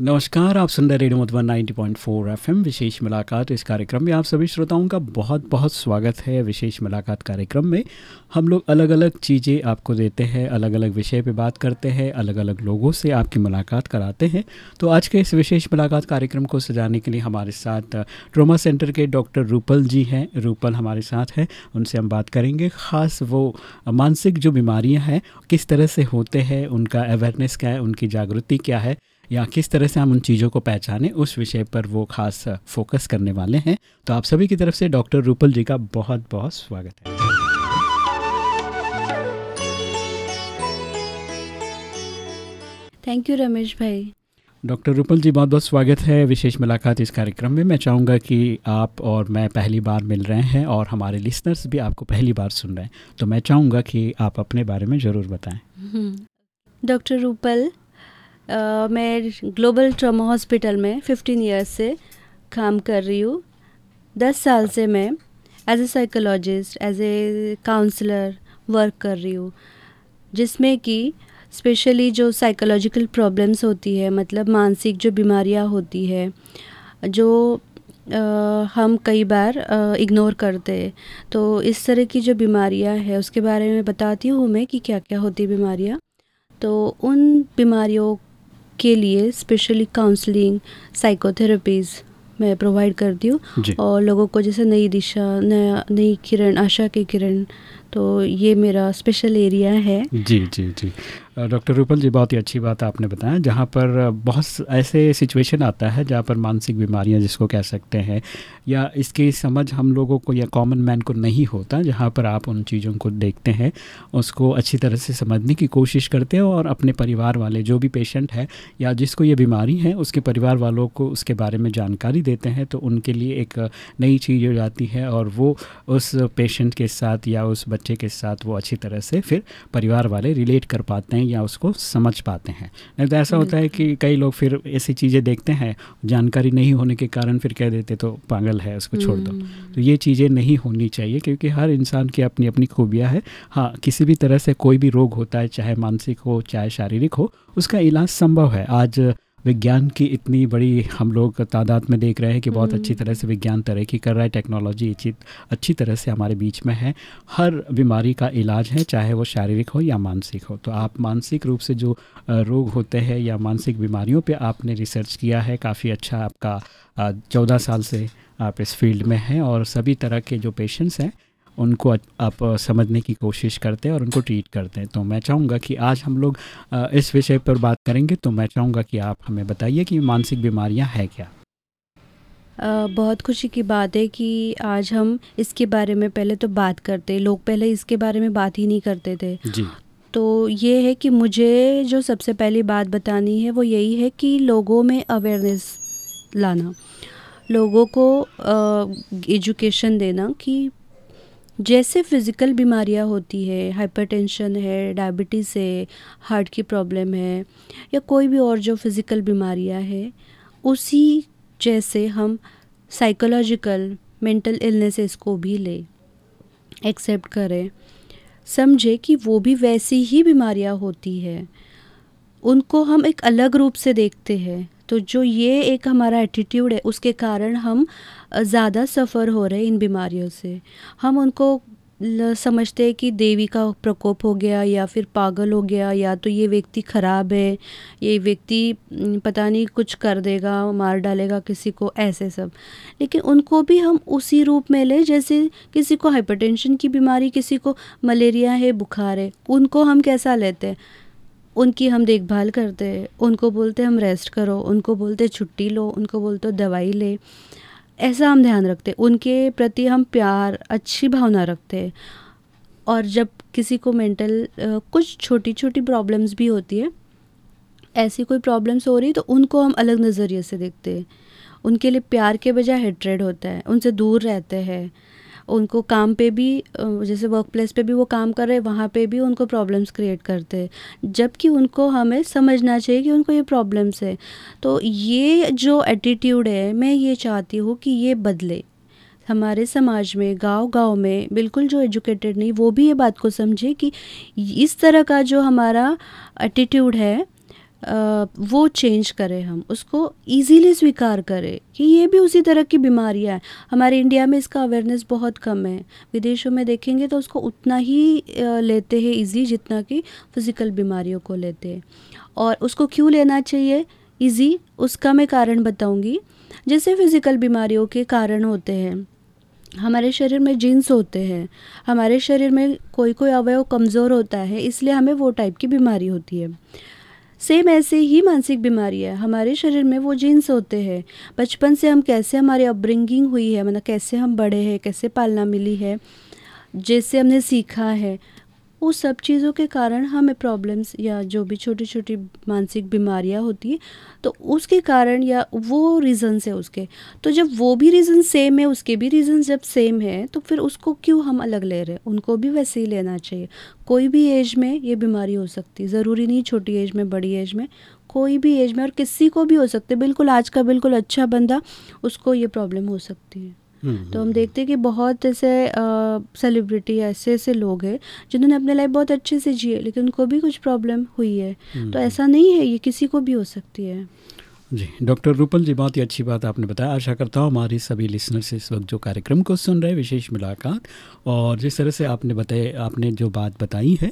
नमस्कार, आप सुन रहे रेडियो मधुबन 90.4 एफएम, विशेष मुलाकात इस कार्यक्रम में। आप सभी श्रोताओं का बहुत बहुत स्वागत है विशेष मुलाकात कार्यक्रम में। हम लोग अलग अलग चीज़ें आपको देते हैं अलग अलग विषय पे बात करते हैं अलग अलग लोगों से आपकी मुलाकात कराते हैं। तो आज के इस विशेष मुलाकात कार्यक्रम को सजाने के लिए हमारे साथ ट्रोमा सेंटर के डॉक्टर रूपल जी हैं। रूपल हमारे साथ हैं, उनसे हम बात करेंगे। ख़ास वो मानसिक जो बीमारियाँ हैं, किस तरह से होते हैं, उनका अवेयरनेस क्या है, उनकी जागृति क्या है या किस तरह से हम उन चीज़ों को पहचाने उस विषय पर वो खास फोकस करने वाले हैं। तो आप सभी की तरफ़ से डॉक्टर रूपल जी का बहुत बहुत स्वागत है। थैंक यू रमेश भाई डॉक्टर रूपल जी बहुत बहुत स्वागत है। विशेष मुलाकात इस कार्यक्रम में। मैं चाहूँगा कि आप और मैं पहली बार मिल रहे हैं और हमारे लिसनर्स भी आपको पहली बार सुन रहे हैं। तो मैं चाहूँगा कि आप अपने बारे में ज़रूर बताएँ। डॉक्टर रूपल मैं ग्लोबल ट्रामा हॉस्पिटल में 15 ईयर्स से काम कर रही हूँ। दस साल से मैं as a psychologist as a counsellor work कर रही हूँ जिसमें कि स्पेशली जो साइकोलॉजिकल प्रॉब्लम्स होती है मतलब मानसिक जो बीमारियाँ होती है जो आ, हम कई बार इग्नोर करते हैं। तो इस तरह की जो बीमारियाँ हैं उसके बारे में बताती हूँ मैं कि क्या क्या होती बीमारियाँ। तो उन बीमारियों के लिए स्पेशली काउंसलिंग साइकोथेरेपीज़ मैं प्रोवाइड करती हूँ। और लोगों को जैसे नई दिशा नया नई किरण आशा की किरण तो ये मेरा स्पेशल एरिया है। जी जी जी। डॉक्टर रूपल जी, बहुत ही अच्छी बात आपने बताया, जहाँ पर बहुत ऐसे सिचुएशन आता है जहाँ पर मानसिक बीमारियाँ जिसको कह सकते हैं, या इसकी समझ हम लोगों को, या कॉमन मैन को नहीं होता, जहाँ पर आप उन चीज़ों को देखते हैं, उसको अच्छी तरह से समझने की कोशिश करते हैं और अपने परिवार वाले, जो भी पेशेंट है, या जिसको ये बीमारी है, उसके परिवार वालों को उसके बारे में जानकारी देते हैं तो उनके लिए एक नई चीज़ हो जाती है और वो उस पेशेंट के साथ या उस बच्चे के साथ वो अच्छी तरह से फिर परिवार वाले रिलेट कर पाते हैं। या उसको समझ पाते हैं। नहीं तो ऐसा होता है कि कई लोग फिर ऐसी चीज़ें देखते हैं जानकारी नहीं होने के कारण फिर कह देते तो पागल है उसको छोड़ दो। हम्म। तो ये चीज़ें नहीं होनी चाहिए क्योंकि हर इंसान की अपनी अपनी खूबियाँ है। हाँ किसी भी तरह से कोई भी रोग होता है चाहे मानसिक हो चाहे शारीरिक हो उसका इलाज संभव है। आज विज्ञान की इतनी बड़ी हम लोग तादाद में देख रहे हैं कि बहुत अच्छी हम्म। तरह से विज्ञान तरक्की कर रहा है टेक्नोलॉजी अच्छी अच्छी तरह से हमारे बीच में है हर बीमारी का इलाज है चाहे वो शारीरिक हो या मानसिक हो तो आप मानसिक रूप से जो रोग होते हैं या मानसिक बीमारियों पे आपने रिसर्च किया है काफ़ी अच्छा आपका चौदह साल से आप इस फ़ील्ड में हैं और सभी तरह के जो पेशेंट्स हैं उनको आप समझने की कोशिश करते हैं और उनको ट्रीट करते हैं। तो मैं चाहूँगा कि आज हम लोग इस विषय पर बात करेंगे तो मैं चाहूँगा कि आप हमें बताइए कि मानसिक बीमारियाँ हैं क्या? बहुत खुशी की बात है कि आज हम इसके बारे में पहले तो बात करते लोग पहले इसके बारे में बात ही नहीं करते थे। जी। तो ये है कि मुझे जो सबसे पहली बात बतानी है वो यही है कि लोगों में अवेयरनेस लाना। लोगों को एजुकेशन देना कि जैसे फ़िज़िकल बीमारियाँ होती है हाइपरटेंशन है डायबिटीज़ है हार्ट की प्रॉब्लम है, या कोई भी और जो फ़िज़िकल बीमारियाँ है, उसी जैसे हम साइकोलॉजिकल मेंटल इलनेसेस को भी ले एक्सेप्ट करें। समझे कि वो भी वैसी ही बीमारियाँ होती है। उनको हम एक अलग रूप से देखते हैं। तो जो ये एक हमारा एटीट्यूड है, उसके कारण हम ज़्यादा सफ़र हो रहे इन बीमारियों से। हम उनको समझते हैं कि देवी का प्रकोप हो गया या फिर पागल हो गया या तो ये व्यक्ति ख़राब है, ये व्यक्ति पता नहीं कुछ कर देगा, मार डालेगा किसी को, ऐसे सब। लेकिन उनको भी हम उसी रूप में ले, जैसे किसी को हाइपरटेंशन की बीमारी, किसी को मलेरिया है, बुखार है, उनको हम कैसा लेते हैं? उनकी हम देखभाल करते हैं, उनको बोलते हम रेस्ट करो, उनको बोलते छुट्टी लो, उनको बोलते दवाई ले। ऐसा हम ध्यान रखते उनके प्रति हम प्यार, अच्छी भावना रखते और जब किसी को मेंटल कुछ छोटी छोटी प्रॉब्लम्स भी होती है, ऐसी कोई प्रॉब्लम्स हो रही तो उनको हम अलग नज़रिए से देखते हैं। उनके लिए प्यार के बजाय हेट्रेड होता है, उनसे दूर रहते हैं। उनको काम पे भी जैसे वर्क प्लेस पर भी वो काम कर रहे हैं वहाँ पे भी उनको प्रॉब्लम्स क्रिएट करते हैं। जबकि उनको हमें समझना चाहिए कि उनको ये प्रॉब्लम्स है। तो ये जो एटीट्यूड है, मैं ये चाहती हूँ कि ये बदले। हमारे समाज में, गांव-गांव में, बिल्कुल जो एजुकेटेड नहीं, वो भी ये बात को समझे कि इस तरह का जो हमारा एटीट्यूड है वो चेंज करें हम, उसको इजीली स्वीकार करें कि ये भी उसी तरह की बीमारियाँ हैं। हमारे इंडिया में इसका अवेयरनेस बहुत कम है। विदेशों में देखेंगे तो उसको उतना ही लेते हैं इजी जितना कि फ़िज़िकल बीमारियों को लेते हैं। और उसको क्यों लेना चाहिए? इजी उसका मैं कारण बताऊँगी। जैसे फ़िज़िकल बीमारियों के कारण होते हैं। हमारे शरीर में जीन्स होते हैं। हमारे शरीर में कोई कोई अवयव कमज़ोर होता है, इसलिए हमें वो टाइप की बीमारी होती है। सेम ऐसे ही मानसिक बीमारी है। हमारे शरीर में वो जीन्स होते हैं। बचपन से हम कैसे हमारी अपब्रिंगिंग हुई है मतलब कैसे हम बड़े हैं, कैसे पालना मिली है, जैसे हमने सीखा है। उस सब चीज़ों के कारण हमें प्रॉब्लम्स या जो भी छोटी छोटी मानसिक बीमारियाँ होती हैं तो उसके कारण या वो रीज़न्स है उसके। तो जब वो भी रीज़न सेम है, उसके भी रीज़न जब सेम है तो फिर उसको क्यों हम अलग ले रहे हैं? उनको भी वैसे ही लेना चाहिए। कोई भी एज में ये बीमारी हो सकती है। ज़रूरी नहीं छोटी एज में, बड़ी एज में। कोई भी एज में और किसी को भी हो सकते बिल्कुल आज का बिल्कुल अच्छा बंदा उसको ये प्रॉब्लम हो सकती है। तो हम हम्म, देखते हैं कि बहुत ऐसे सेलिब्रिटी ऐसे ऐसे लोग हैं जिन्होंने अपने लाइफ बहुत अच्छे से जिए लेकिन उनको भी कुछ प्रॉब्लम हुई है। हम्म, तो ऐसा नहीं है ये किसी को भी हो सकती है। जी, डॉक्टर रूपल जी, बहुत ही अच्छी बात आपने बताया। आशा करता हूँ हमारी सभी लिसनर्स इस वक्त जो कार्यक्रम को सुन रहे विशेष मुलाकात, और जिस तरह से आपने बताए, आपने जो बात बताई है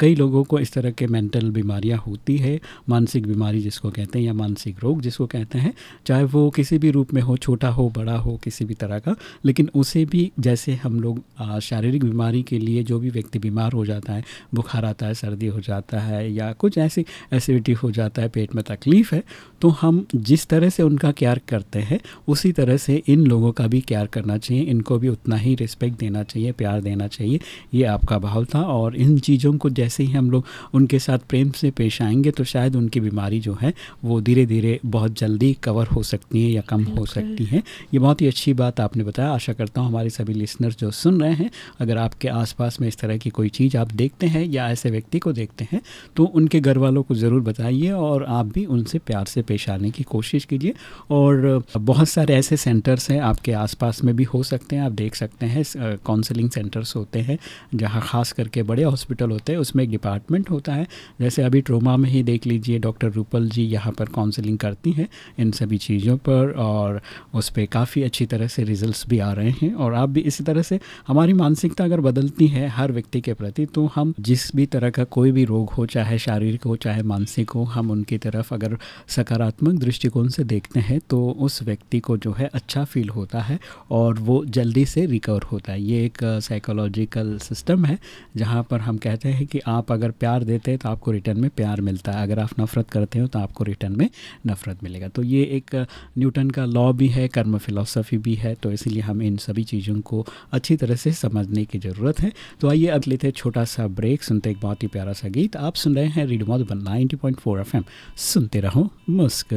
कई लोगों को इस तरह के मेंटल बीमारियाँ होती है, मानसिक बीमारी जिसको कहते हैं या मानसिक रोग जिसको कहते हैं, चाहे वो किसी भी रूप में हो, छोटा हो, बड़ा हो, किसी भी तरह का, लेकिन उसे भी जैसे हम लोग शारीरिक बीमारी के लिए जो भी व्यक्ति बीमार हो जाता है, बुखार आता है, सर्दी हो जाता है, या कुछ ऐसी एसिडिटी हो जाता है, पेट में तकलीफ़ है तो हम जिस तरह से उनका केयर करते हैं उसी तरह से इन लोगों का भी केयर करना चाहिए इनको भी उतना ही रिस्पेक्ट देना चाहिए प्यार देना चाहिए। ये आपका भाव था और इन चीज़ों को जैसे ही हम लोग उनके साथ प्रेम से पेश आएँगे तो शायद उनकी बीमारी जो है वो धीरे धीरे बहुत जल्दी कवर हो सकती है या कम हो सकती है। ये बहुत ही अच्छी बात आपने बताया। आशा करता हूँ हमारे सभी लिसनर्स जो सुन रहे हैं अगर आपके आसपास में इस तरह की कोई चीज़ आप देखते हैं या ऐसे व्यक्ति को देखते हैं तो उनके घर वालों को ज़रूर बताइए और आप भी उनसे प्यार से पेश आने की कोशिश कीजिए। और बहुत सारे ऐसे सेंटर्स हैं, आपके आसपास में भी हो सकते हैं। आप देख सकते हैं काउंसलिंग सेंटर्स होते हैं, जहाँ ख़ास करके बड़े हॉस्पिटल होते हैं, उसमें एक डिपार्टमेंट होता है। जैसे अभी ट्रोमा में ही देख लीजिए डॉक्टर रूपल जी यहाँ पर काउंसलिंग करती हैं इन सभी चीज़ों पर और उस पर काफ़ी अच्छी तरह से रिज़ल्ट भी आ रहे हैं। और आप भी इसी तरह से, हमारी मानसिकता अगर बदलती है हर व्यक्ति के प्रति तो हम जिस भी तरह का कोई भी रोग हो, चाहे शारीरिक हो, चाहे मानसिक हो, हम उनकी तरफ़ अगर सकारात्मक दृष्टिकोण से देखते हैं तो उस व्यक्ति को जो है अच्छा फील होता है और वो जल्दी से रिकवर होता है। ये एक साइकोलॉजिकल सिस्टम है, जहाँ पर हम कहते हैं कि आप अगर प्यार देते हैं तो आपको रिटर्न में प्यार मिलता है। अगर आप नफ़रत करते हो तो आपको रिटर्न में नफ़रत मिलेगा। तो ये एक न्यूटन का लॉ भी है, कर्म फिलोसफी भी है तो इसलिए हम इन सभी चीज़ों को अच्छी तरह से समझने की ज़रूरत है। तो आइए अगले थे छोटा सा ब्रेक सुनते एक बहुत ही प्यारा सा गीत। आप सुन रहे हैं रीड रेडियो मधुबन नाइनटी पॉइंट सुनते रहो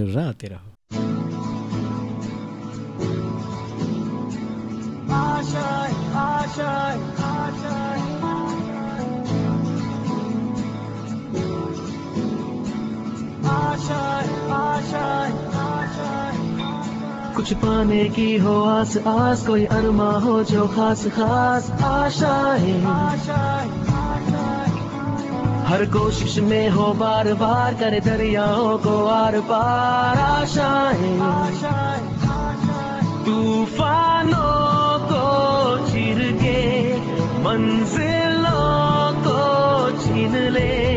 मुस्कराते रहो। कुछ पाने की हो आस आस कोई अरमा हो जो खास खास आशाएँ हर कोशिश में हो बार बार कर दरियाओं को आर पार आशाएँ। तूफानों को चिर के, मंजिलों को छीन ले।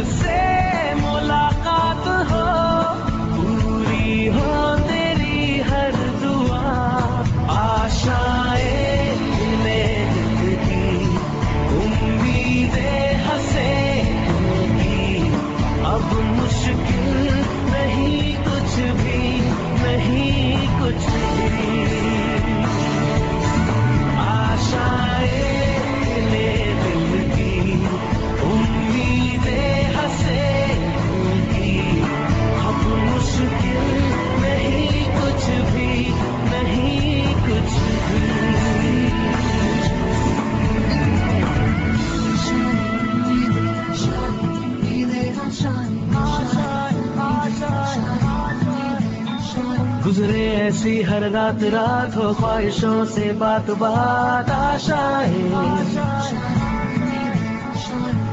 जन्नत से ऐसी हर रात रात हो ख्वाहिशों से बात बात आशाएँ।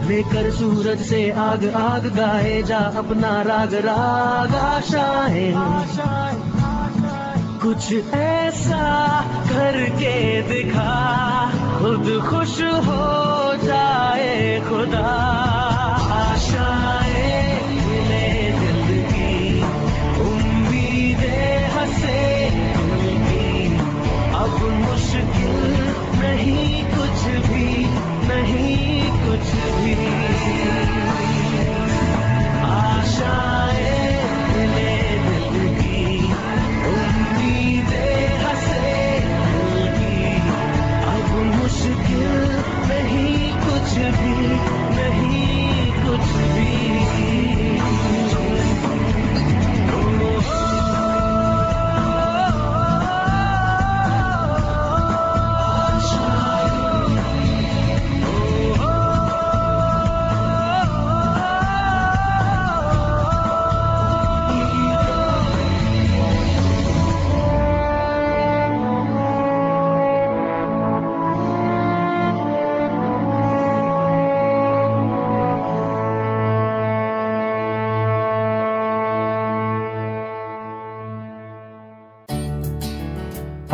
लेकर सूरज से आग आग गाए जा अपना राग राग आशाएँ। कुछ ऐसा करके दिखा, खुद खुश हो जाए खुदा। आशाएँ। नहीं कुछ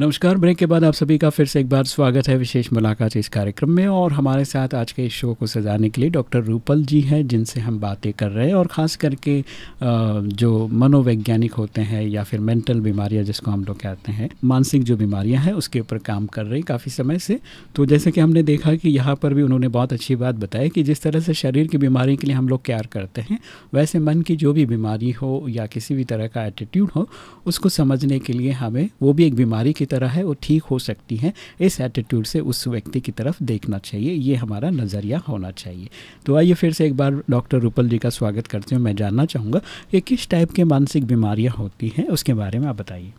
नमस्कार, ब्रेक के बाद आप सभी का फिर से एक बार स्वागत है विशेष मुलाकात इस कार्यक्रम में और हमारे साथ आज के इस शो को सजाने के लिए डॉक्टर रूपल जी हैं, जिनसे हम बातें कर रहे हैं और ख़ास करके जो मनोवैज्ञानिक होते हैं या फिर मेंटल बीमारियाँ जिसको हम लोग कहते हैं, मानसिक जो बीमारियाँ हैं उसके ऊपर काम कर रही काफ़ी समय से। तो जैसे कि हमने देखा कि यहाँ पर भी उन्होंने बहुत अच्छी बात बताई कि जिस तरह से शरीर की बीमारी के लिए हम लोग केयर करते हैं, वैसे मन की जो भी बीमारी हो या किसी भी तरह का एटीट्यूड हो, उसको समझने के लिए हमें वो भी एक बीमारी की तरह है वो ठीक हो सकती है। इस एटीट्यूड से उस व्यक्ति की तरफ़ देखना चाहिए ये हमारा नज़रिया होना चाहिए। तो आइए फिर से एक बार डॉक्टर रूपल जी का स्वागत करते हुए मैं जानना चाहूँगा कि किस टाइप के मानसिक बीमारियाँ होती हैं उसके बारे में आप बताइए।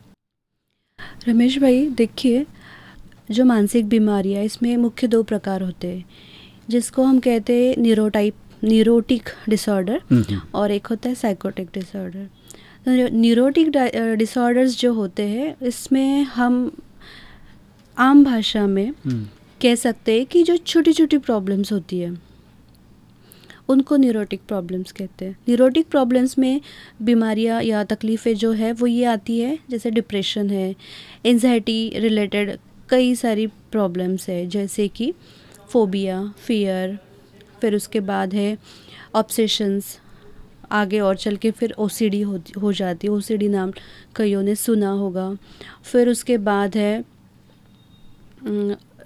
रमेश भाई देखिए जो मानसिक बीमारियाँ इसमें मुख्य दो प्रकार होते हैं। जिसको हम कहते हैं न्यूरोटाइप न्यूरोटिक डिसऑर्डर और एक होता है साइकोटिक डिसऑर्डर न्यूरोटिक डिसऑर्डर्स जो होते हैं इसमें हम आम भाषा में हम्म, कह सकते हैं कि जो छोटी छोटी प्रॉब्लम्स होती है उनको न्यूरोटिक प्रॉब्लम्स कहते हैं। न्यूरोटिक प्रॉब्लम्स में बीमारियाँ या तकलीफ़ें जो है वो ये आती है जैसे डिप्रेशन है एनजाइटी रिलेटेड कई सारी प्रॉब्लम्स है जैसे कि फोबिया फियर फिर उसके बाद है ऑब्सेशंस आगे और चल के फिर ओ सी हो हो जाती है। ओ सी डी नाम कईयों ने सुना होगा। फिर उसके बाद है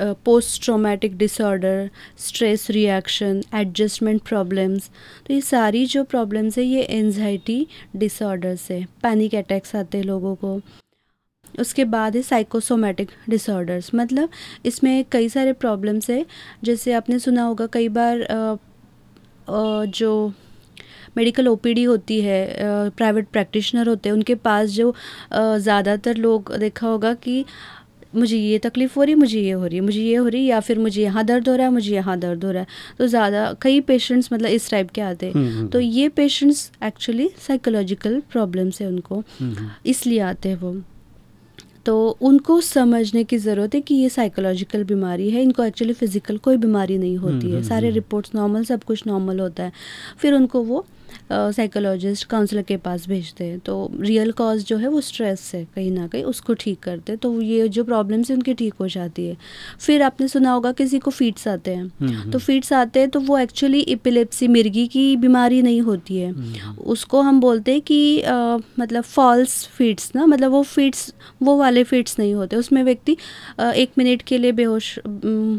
post traumatic disorder stress reaction adjustment problems तो ये सारी जो प्रॉब्लम्स है ये एनजाइटी डिसऑर्डर्स है। पैनिक अटैक्स आते हैं लोगों को। उसके बाद है साइकोसोमेटिक डिसऑर्डर्स मतलब इसमें कई सारे प्रॉब्लम्स है। जैसे आपने सुना होगा कई बार अ, अ, जो मेडिकल ओपीडी होती है प्राइवेट प्रैक्टिशनर होते हैं उनके पास जो ज़्यादातर लोग देखा होगा कि मुझे ये तकलीफ़ हो रही है मुझे ये हो रही है मुझे ये हो रही है या फिर मुझे यहाँ दर्द हो रहा है मुझे यहाँ दर्द हो रहा है। तो ज़्यादा कई पेशेंट्स मतलब इस टाइप के आते हैं। हम्म, हम्म, तो ये पेशेंट्स एक्चुअली साइकोलॉजिकल प्रॉब्लम्स है उनको। हम्म, हम्म, इसलिए आते हैं वो। तो उनको समझने की ज़रूरत है कि ये साइकोलॉजिकल बीमारी है इनको एक्चुअली फ़िज़िकल कोई बीमारी नहीं होती है। सारे रिपोर्ट्स नॉर्मल सब कुछ नॉर्मल होता है। फिर उनको वो साइकोलॉजिस्ट काउंसलर के पास भेजते हैं। तो रियल कॉज जो है वो स्ट्रेस है कहीं ना कहीं उसको ठीक करते हैं। तो ये जो प्रॉब्लम्स है उनकी ठीक हो जाती है। फिर आपने सुना होगा किसी को फीट्स आते हैं। हम्म, तो फीट्स आते हैं तो वो एक्चुअली इपिलेप्सी मिर्गी की बीमारी नहीं होती है। हम्म, उसको हम बोलते हैं कि अ, मतलब फॉल्स फीट्स ना मतलब वो फीट्स वो वाले फीट्स नहीं होते। उसमें व्यक्ति एक मिनट के लिए बेहोश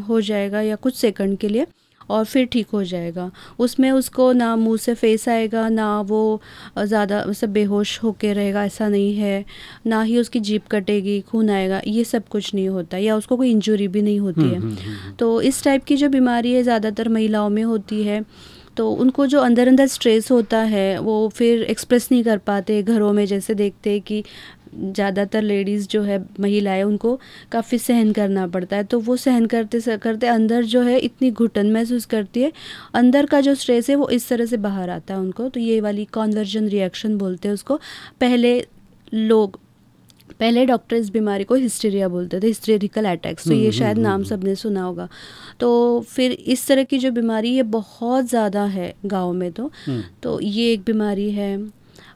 हो जाएगा या कुछ सेकंड के लिए। और फिर ठीक हो जाएगा। उसमें उसको ना मुँह से फेस आएगा ना वो ज़्यादा मतलब बेहोश होके रहेगा ऐसा नहीं है। ना ही उसकी जीप कटेगी खून आएगा ये सब कुछ नहीं होता या उसको कोई इंजरी भी नहीं होती है। हम्म, हम्म, हम्म, तो इस टाइप की जो बीमारी है ज़्यादातर महिलाओं में होती है। तो उनको जो अंदर अंदर स्ट्रेस होता है वो फिर एक्सप्रेस नहीं कर पाते घरों में जैसे देखते हैं कि ज़्यादातर लेडीज़ जो है महिलाएँ उनको काफ़ी सहन करना पड़ता है। तो वो सहन करते करते अंदर जो है इतनी घुटन महसूस करती है। अंदर का जो स्ट्रेस है वो इस तरह से बाहर आता है उनको। तो ये वाली कॉन्वर्जन रिएक्शन बोलते हैं उसको। पहले लोग पहले डॉक्टर इस बीमारी को हिस्टेरिया बोलते थे हिस्टेरिकल अटैक्स तो ये हम्म, शायद हम्म, नाम हम्म। सबने सुना होगा। तो फिर इस तरह की जो बीमारी ये बहुत ज़्यादा है गाँव में तो। तो ये एक बीमारी है।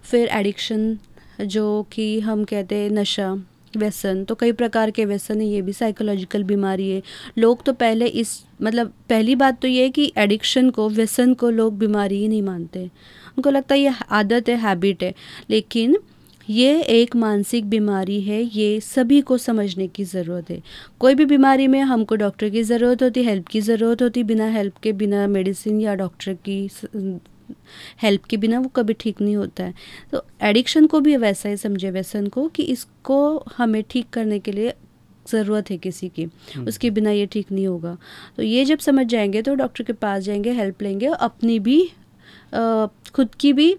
फिर एडिक्शन जो कि हम कहते हैं नशा, व्यसन तो कई प्रकार के व्यसन है, ये भी साइकोलॉजिकल बीमारी है। लोग तो पहले इस मतलब पहली बात तो ये है कि एडिक्शन को, व्यसन को लोग बीमारी ही नहीं मानते। उनको लगता है ये आदत है हैबिट है। लेकिन ये एक मानसिक बीमारी है, ये सभी को समझने की ज़रूरत है। कोई भी बीमारी में हमको डॉक्टर की ज़रूरत होती हेल्प की ज़रूरत होती, बिना हेल्प के, बिना मेडिसिन या डॉक्टर की हेल्प के बिना वो कभी ठीक नहीं होता है। तो एडिक्शन को भी वैसा ही समझे व्यसन को कि इसको हमें ठीक करने के लिए ज़रूरत है किसी की उसके बिना ये ठीक नहीं होगा। तो ये जब समझ जाएँगे तो डॉक्टर के पास जाएँगे हेल्प लेंगे अपनी भी अ, खुद की भी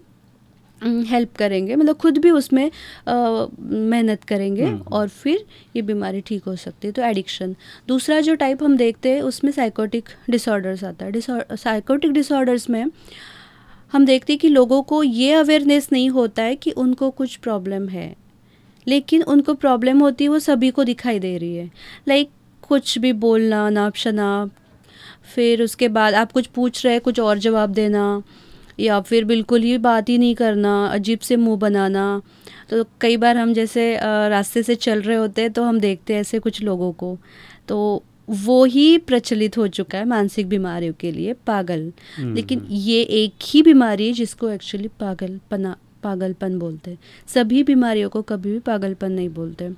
हेल्प करेंगे। मतलब खुद भी उसमें मेहनत करेंगे हम्म। और फिर ये बीमारी ठीक हो सकती है। तो एडिक्शन। दूसरा जो टाइप हम देखते हैं उसमें साइकोटिक डिसऑर्डर्स आता है। साइकोटिक डिसऑर्डर्स में हम देखते हैं कि लोगों को ये अवेयरनेस नहीं होता है कि उनको कुछ प्रॉब्लम है। लेकिन उनको प्रॉब्लम होती है, वो सभी को दिखाई दे रही है। लाइक कुछ भी बोलना नाप शनाप फिर उसके बाद आप कुछ पूछ रहे हैं, कुछ और जवाब देना, या फिर बिल्कुल ही बात ही नहीं करना, अजीब से मुँह बनाना। तो कई बार हम जैसे रास्ते से चल रहे होते हैं तो हम देखते हैं ऐसे कुछ लोगों को। तो वो ही प्रचलित हो चुका है मानसिक बीमारियों के लिए पागल। हम्म, लेकिन ये एक ही बीमारी है जिसको एक्चुअली पागलपना पागलपन बोलते हैं। सभी बीमारियों को कभी भी पागलपन नहीं बोलते।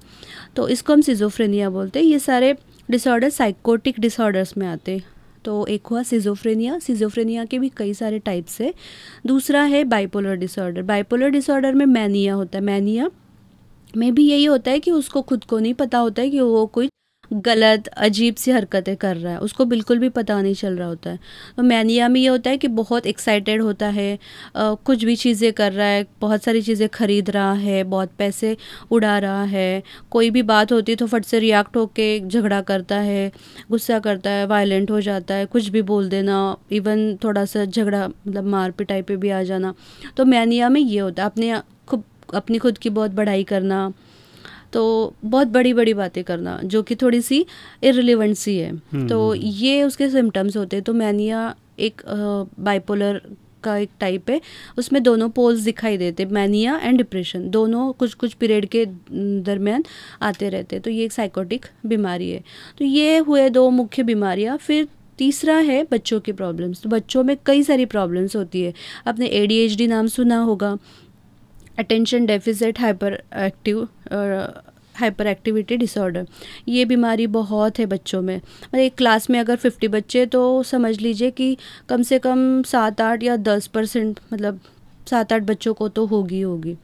तो इसको हम सिजोफ्रेनिया बोलते हैं। ये सारे डिसऑर्डर साइकोटिक डिसऑर्डर्स में आते हैं। तो एक हुआ सिजोफ्रेनिया सिजोफ्रेनिया के भी कई सारे टाइप्स है। दूसरा है बाइपोलर डिसऑर्डर बाइपोलर डिसऑर्डर में मैनिया होता है। मैनिया में भी यही होता है कि उसको खुद को नहीं पता होता है कि वो कोई गलत अजीब सी हरकतें कर रहा है। उसको बिल्कुल भी पता नहीं चल रहा होता है। तो मैनिया में ये होता है कि बहुत एक्साइटेड होता है अ, कुछ भी चीज़ें कर रहा है बहुत सारी चीज़ें खरीद रहा है बहुत पैसे उड़ा रहा है। कोई भी बात होती है तो फट से रिएक्ट होके झगड़ा करता है गुस्सा करता है वायलेंट हो जाता है कुछ भी बोल देना इवन थोड़ा सा झगड़ा मतलब मार पिटाई पे भी आ जाना। तो मैनिया में ये होता है अपने खुद अपनी खुद की बहुत बढ़ाई करना तो बहुत बड़ी बड़ी बातें करना जो कि थोड़ी सी इरिलेवेंट सी है। हम्म, तो हम्म, ये उसके सिम्टम्स होते हैं तो मैनिया एक बाइपोलर का एक टाइप है उसमें दोनों पोल्स दिखाई देते मैनिया एंड डिप्रेशन दोनों कुछ कुछ पीरियड के दरमियान आते रहते तो ये एक साइकोटिक बीमारी है। तो ये हुए दो मुख्य बीमारियाँ फिर तीसरा है बच्चों की प्रॉब्लम्स तो बच्चों में कई सारी प्रॉब्लम्स होती है। आपने ए नाम सुना होगा attention deficit hyper active hyperactivity disorder ये बीमारी बहुत है बच्चों में। मतलब एक क्लास में अगर फिफ्टी बच्चे तो समझ लीजिए कि कम से कम सात, आठ या दस परसेंट मतलब सात, आठ बच्चों को तो होगी होगी।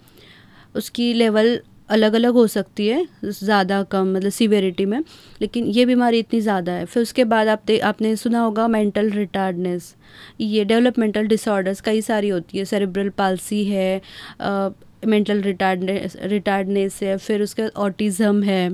उसकी लेवल अलग अलग हो सकती है, ज़्यादा कम मतलब सीवेरिटी में, लेकिन ये बीमारी इतनी ज़्यादा है। फिर उसके बाद आप आपने सुना होगा मेंटल रिटार्डनेस ये डेवलपमेंटल डिसऑर्डर्स कई सारी होती है सेरेब्रल पालसी है मेंटल रिटार्डनेस रिटार्डनेस है, फिर उसके बाद ऑटिज़म है।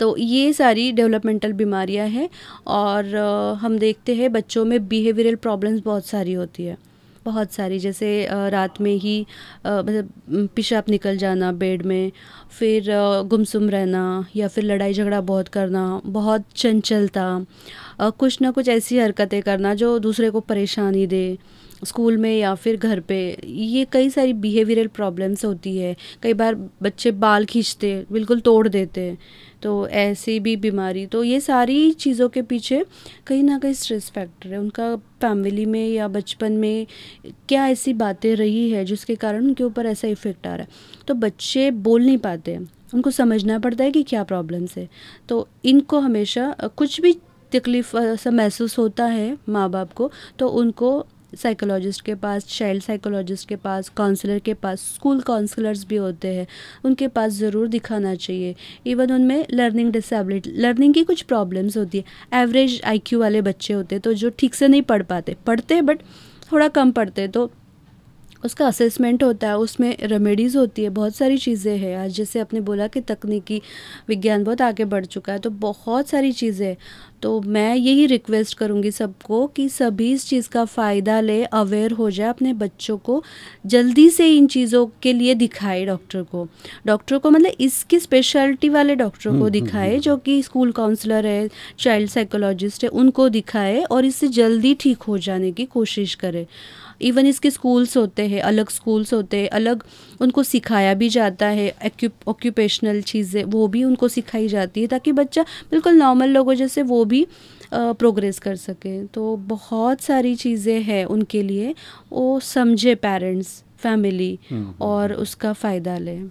तो ये सारी डेवलपमेंटल बीमारियाँ हैं और हम देखते हैं बच्चों में बिहेवियरल प्रॉब्लम्स बहुत सारी होती है। बहुत सारी, जैसे रात में ही मतलब पेशाब निकल जाना बेड में, फिर गुमसुम रहना या फिर लड़ाई झगड़ा बहुत करना, बहुत चंचलता कुछ ना कुछ ऐसी हरकतें करना जो दूसरे को परेशानी दे। स्कूल में या फिर घर पे, ये कई सारी बिहेवियरल प्रॉब्लम्स होती है। कई बार बच्चे बाल खींचते, बिल्कुल तोड़ देते तो ऐसी भी बीमारी। तो ये सारी चीज़ों के पीछे कहीं ना कहीं स्ट्रेस फैक्टर है। उनका फैमिली में या बचपन में क्या ऐसी बातें रही है जिसके कारण उनके ऊपर ऐसा इफ़ेक्ट आ रहा है? तो बच्चे बोल नहीं पाते उनको समझना पड़ता है कि क्या प्रॉब्लम्स है। तो इनको हमेशा कुछ भी तकलीफ़ सा महसूस होता है माँ बाप को तो उनको साइकोलॉजिस्ट के पास चाइल्ड साइकोलॉजिस्ट के पास काउंसलर के पास स्कूल काउंसलर्स भी होते हैं। उनके पास ज़रूर दिखाना चाहिए। इवन उनमें लर्निंग डिसेबिलिटी लर्निंग की कुछ प्रॉब्लम्स होती है। एवरेज आईक्यू वाले बच्चे होते हैं तो जो ठीक से नहीं पढ़ पाते। पढ़ते बट थोड़ा कम पढ़ते तो उसका असेसमेंट होता है उसमें रेमेडीज़ होती है बहुत सारी चीज़ें हैं। आज जैसे आपने बोला कि तकनीकी विज्ञान बहुत आगे बढ़ चुका है तो बहुत सारी चीज़ें तो मैं यही रिक्वेस्ट करूँगी सबको कि सभी इस चीज़ का फ़ायदा ले अवेयर हो जाए अपने बच्चों को जल्दी से इन चीज़ों के लिए दिखाए डॉक्टर को। डॉक्टर को मतलब इसकी स्पेशलिटी वाले डॉक्टर को हम्म, हम्म, दिखाए हम्म। जो कि स्कूल काउंसलर है चाइल्ड साइकोलॉजिस्ट है उनको दिखाए और इससे जल्दी ठीक हो जाने की कोशिश करे। इवन इसके स्कूल्स होते हैं अलग स्कूल्स होते हैं अलग उनको सिखाया भी जाता है ऑक्यूपेशनल चीज़ें वो भी उनको सिखाई जाती है ताकि बच्चा बिल्कुल नॉर्मल लोगों जैसे वो भी प्रोग्रेस कर सके तो बहुत सारी चीज़ें हैं उनके लिए वो समझे पेरेंट्स फैमिली हम्म, हम्म, और हम्म। उसका फ़ायदा लें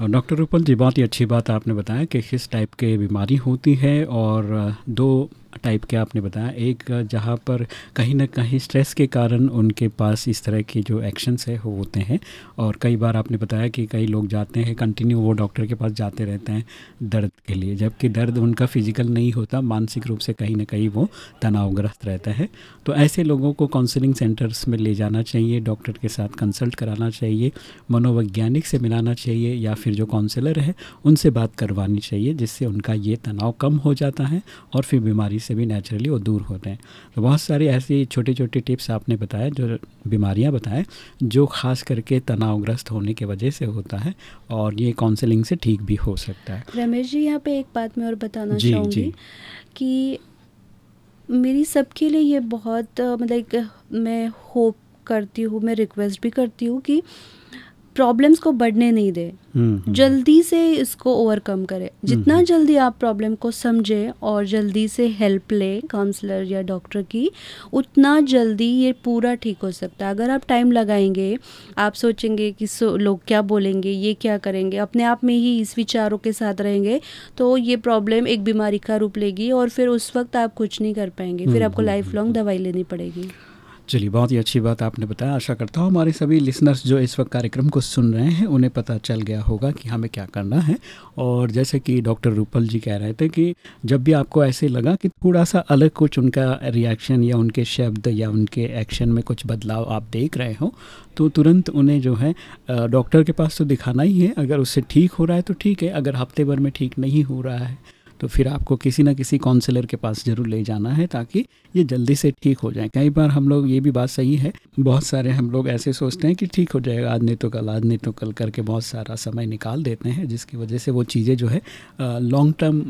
डॉक्टर रूपल जी, बहुत ही अच्छी बात आपने बताया कि किस टाइप के बीमारी होती है और दो टाइप के आपने बताया। एक जहाँ पर कहीं ना कहीं स्ट्रेस के कारण उनके पास इस तरह के जो एक्शंस है, वो होते हैं और कई बार आपने बताया कि कई लोग जाते हैं, कंटिन्यू वो डॉक्टर के पास जाते रहते हैं दर्द के लिए, जबकि दर्द उनका फ़िज़िकल नहीं होता, मानसिक रूप से कहीं ना कहीं वो तनावग्रस्त रहता है। तो ऐसे लोगों को काउंसलिंग सेंटर्स में ले जाना चाहिए, डॉक्टर के साथ कंसल्ट कराना चाहिए, मनोवैज्ञानिक से मिलाना चाहिए या फिर जो काउंसलर है उनसे बात करवानी चाहिए जिससे उनका ये तनाव कम हो जाता है और फिर बीमारी से भी नेचुरली वो दूर होते हैं। तो बहुत सारी ऐसी छोटी छोटे टिप्स आपने बताया जो बीमारियाँ बताएँ जो ख़ास करके तनावग्रस्त होने की वजह से होता है और ये काउंसलिंग से ठीक भी हो सकता है। रमेश जी यहाँ पे एक बात मैं और बताना चाहूँगी कि मेरी सबके लिए ये बहुत मतलब मैं होप करती हूँ मैं रिक्वेस्ट भी करती हूँ कि प्रॉब्लम्स को बढ़ने नहीं दे। हम्म, हम्म। जल्दी से इसको ओवरकम करें। हम्म, जितना जल्दी आप प्रॉब्लम को समझे और जल्दी से हेल्प ले काउंसलर या डॉक्टर की उतना जल्दी ये पूरा ठीक हो सकता है। अगर आप टाइम लगाएँगे आप सोचेंगे कि सो, लोग क्या बोलेंगे ये क्या करेंगे अपने आप में ही इस विचारों के साथ रहेंगे तो ये प्रॉब्लम एक बीमारी का रूप लेगी और फिर उस वक्त आप कुछ नहीं कर पाएँगे। फिर आपको लाइफ लॉन्ग दवाई लेनी पड़ेगी। चलिए, बहुत ही अच्छी बात आपने बताया। आशा करता हूँ हमारे सभी लिसनर्स जो इस वक्त कार्यक्रम को सुन रहे हैं, उन्हें पता चल गया होगा कि हमें क्या करना है। और जैसे कि डॉक्टर रूपल जी कह रहे थे कि जब भी आपको ऐसे लगा कि थोड़ा सा अलग कुछ उनका रिएक्शन या उनके शब्द या उनके एक्शन में कुछ बदलाव आप देख रहे हो तो तुरंत उन्हें जो है डॉक्टर के पास तो दिखाना ही है। अगर उससे ठीक हो रहा है तो ठीक है, अगर हफ़्ते भर में ठीक नहीं हो रहा है तो फिर आपको किसी ना किसी काउंसलर के पास ज़रूर ले जाना है ताकि ये जल्दी से ठीक हो जाए। कई बार हम लोग, ये भी बात सही है, बहुत सारे हम लोग ऐसे सोचते हैं कि ठीक हो जाएगा, आज नहीं तो कल, आज नहीं तो कल करके बहुत सारा समय निकाल देते हैं, जिसकी वजह से वो चीज़ें जो है लॉन्ग टर्म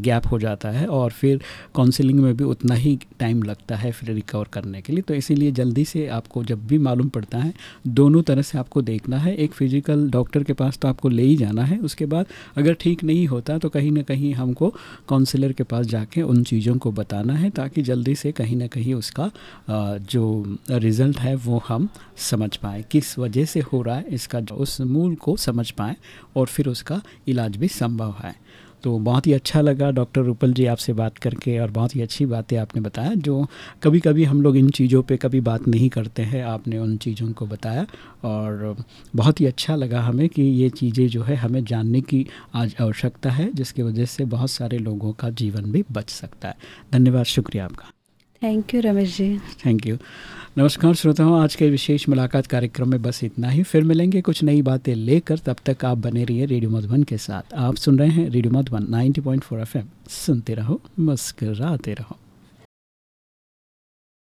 गैप हो जाता है और फिर काउंसलिंग में भी उतना ही टाइम लगता है फिर रिकवर करने के लिए। तो इसीलिए जल्दी से आपको जब भी मालूम पड़ता है, दोनों तरह से आपको देखना है, एक फ़िज़िकल डॉक्टर के पास तो आपको ले ही जाना है, उसके बाद अगर ठीक नहीं होता तो कहीं ना कहीं हमको काउंसलर के पास जाके उन चीज़ों को बताना है ताकि जल्दी से कहीं ना कहीं उसका जो रिज़ल्ट है वो हम समझ पाएँ। किस वजह से हो रहा है, इसका उस मूल को समझ पाएँ और फिर उसका इलाज भी संभव है। तो बहुत ही अच्छा लगा डॉक्टर रूपल जी आपसे बात करके और बहुत ही अच्छी बातें आपने बताया, जो कभी कभी हम लोग इन चीज़ों पे कभी बात नहीं करते हैं। आपने उन चीज़ों को बताया और बहुत ही अच्छा लगा हमें कि ये चीज़ें जो है हमें जानने की आज आवश्यकता है, जिसकी वजह से बहुत सारे लोगों का जीवन भी बच सकता है। धन्यवाद, शुक्रिया आपका। Thank you Ramesh ji thank you नमस्कार श्रोताओं, आज के विशेष मुलाकात कार्यक्रम में बस इतना ही। फिर मिलेंगे कुछ नई बातें लेकर, तब तक आप बने रहिए रेडियो मधुबन के साथ। आप सुन रहे हैं रेडियो मधुबन 90.4 एफएम सुनते रहो, मुस्कराते रहो।